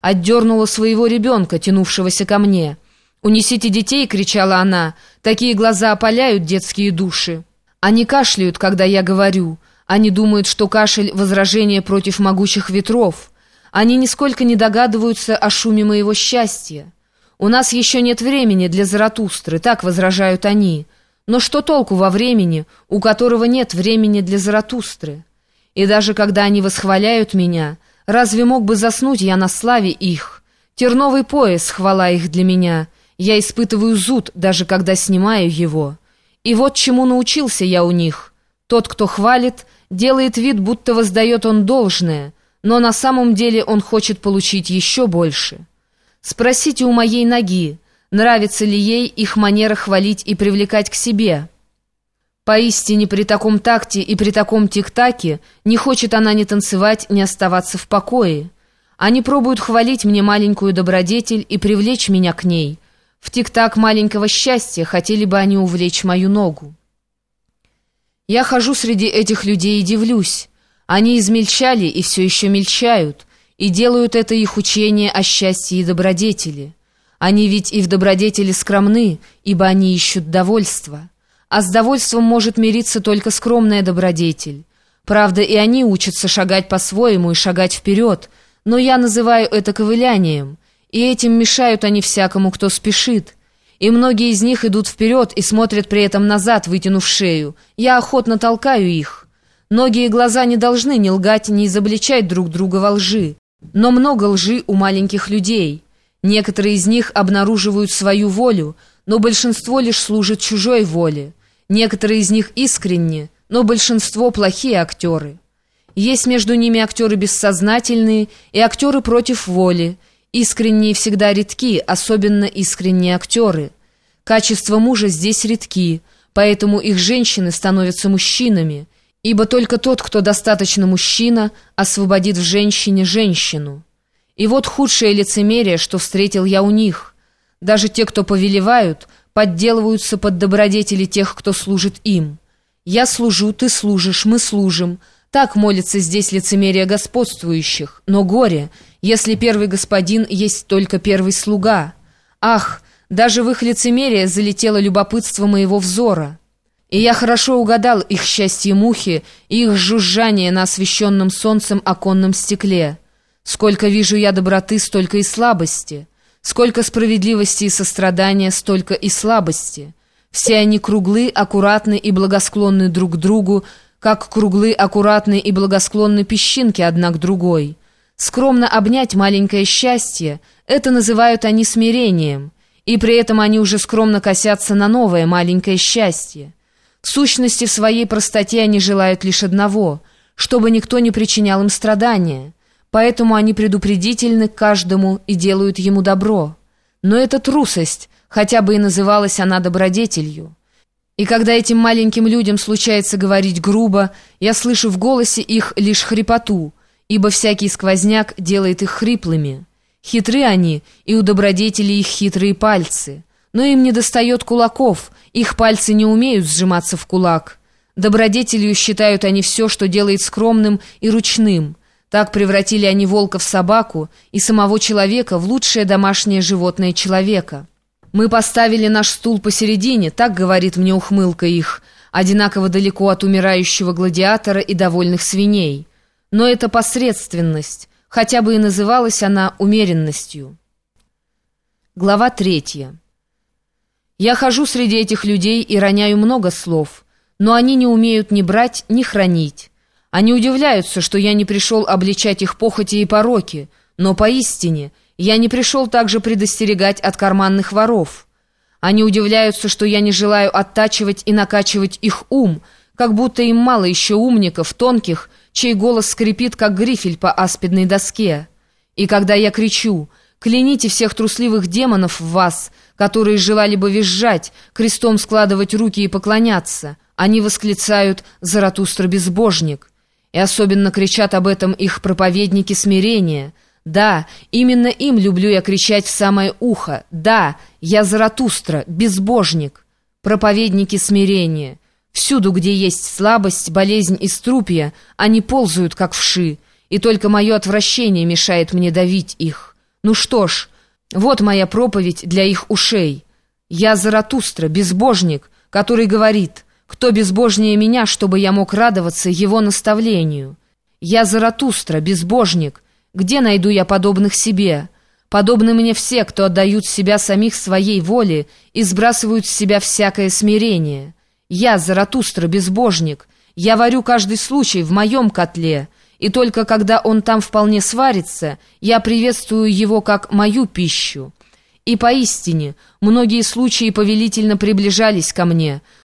Отдернула своего ребенка, тянувшегося ко мне. «Унесите детей!» — кричала она. «Такие глаза опаляют детские души». Они кашляют, когда я говорю. Они думают, что кашель — возражение против могучих ветров. Они нисколько не догадываются о шуме моего счастья. «У нас еще нет времени для Заратустры», — так возражают они. Но что толку во времени, у которого нет времени для Заратустры? И даже когда они восхваляют меня — Разве мог бы заснуть я на славе их? Терновый пояс, хвала их для меня. Я испытываю зуд, даже когда снимаю его. И вот чему научился я у них. Тот, кто хвалит, делает вид, будто воздает он должное, но на самом деле он хочет получить еще больше. Спросите у моей ноги, нравится ли ей их манера хвалить и привлекать к себе». Поистине при таком такте и при таком тик-таке не хочет она ни танцевать, ни оставаться в покое. Они пробуют хвалить мне маленькую добродетель и привлечь меня к ней. В тик-так маленького счастья хотели бы они увлечь мою ногу. Я хожу среди этих людей и дивлюсь. Они измельчали и все еще мельчают, и делают это их учение о счастье и добродетели. Они ведь и в добродетели скромны, ибо они ищут довольства. А с довольством может мириться только скромная добродетель. Правда, и они учатся шагать по-своему и шагать вперед, но я называю это ковылянием, и этим мешают они всякому, кто спешит. И многие из них идут вперед и смотрят при этом назад, вытянув шею. Я охотно толкаю их. Многие глаза не должны ни лгать, ни изобличать друг друга во лжи. Но много лжи у маленьких людей. Некоторые из них обнаруживают свою волю, но большинство лишь служит чужой воле. Некоторые из них искренне, но большинство плохие актеры. Есть между ними актеры бессознательные и актеры против воли. Искренние всегда редки, особенно искренние актеры. Качества мужа здесь редки, поэтому их женщины становятся мужчинами, ибо только тот, кто достаточно мужчина, освободит в женщине женщину. И вот худшее лицемерие, что встретил я у них. Даже те, кто повелевают – подделываются под добродетели тех, кто служит им. «Я служу, ты служишь, мы служим». Так молится здесь лицемерие господствующих. Но горе, если первый господин есть только первый слуга. Ах, даже в их лицемерие залетело любопытство моего взора. И я хорошо угадал их счастье мухи и их жужжание на освещенном солнцем оконном стекле. Сколько вижу я доброты, столько и слабости». Сколько справедливости и сострадания, столько и слабости. Все они круглы, аккуратны и благосклонны друг к другу, как круглы, аккуратны и благосклонны песчинки одна к другой. Скромно обнять маленькое счастье — это называют они смирением, и при этом они уже скромно косятся на новое маленькое счастье. В сущности, в своей простоте они желают лишь одного — чтобы никто не причинял им страдания — поэтому они предупредительны к каждому и делают ему добро. Но это трусость, хотя бы и называлась она добродетелью. И когда этим маленьким людям случается говорить грубо, я слышу в голосе их лишь хрипоту, ибо всякий сквозняк делает их хриплыми. Хитры они, и у добродетелей их хитрые пальцы. Но им не достает кулаков, их пальцы не умеют сжиматься в кулак. Добродетелью считают они все, что делает скромным и ручным – так превратили они волка в собаку и самого человека в лучшее домашнее животное человека. «Мы поставили наш стул посередине», так говорит мне ухмылка их, одинаково далеко от умирающего гладиатора и довольных свиней. Но это посредственность, хотя бы и называлась она умеренностью. Глава третья. Я хожу среди этих людей и роняю много слов, но они не умеют ни брать, ни хранить. Они удивляются, что я не пришел обличать их похоти и пороки, но поистине я не пришел также предостерегать от карманных воров. Они удивляются, что я не желаю оттачивать и накачивать их ум, как будто им мало еще умников, тонких, чей голос скрипит, как грифель по аспидной доске. И когда я кричу «Кляните всех трусливых демонов в вас», которые желали бы визжать, крестом складывать руки и поклоняться, они восклицают «Заратустра безбожник». И особенно кричат об этом их проповедники смирения. Да, именно им люблю я кричать в самое ухо. Да, я Заратустра, безбожник. Проповедники смирения. Всюду, где есть слабость, болезнь и струпья, они ползают, как вши, и только мое отвращение мешает мне давить их. Ну что ж, вот моя проповедь для их ушей. Я Заратустра, безбожник, который говорит, кто безбожнее меня, чтобы я мог радоваться его наставлению. Я Заратустра, безбожник, где найду я подобных себе? Подобны мне все, кто отдают себя самих своей воле и сбрасывают с себя всякое смирение. Я Заратустра, безбожник, я варю каждый случай в моем котле, и только когда он там вполне сварится, я приветствую его как мою пищу. И поистине, многие случаи повелительно приближались ко мне,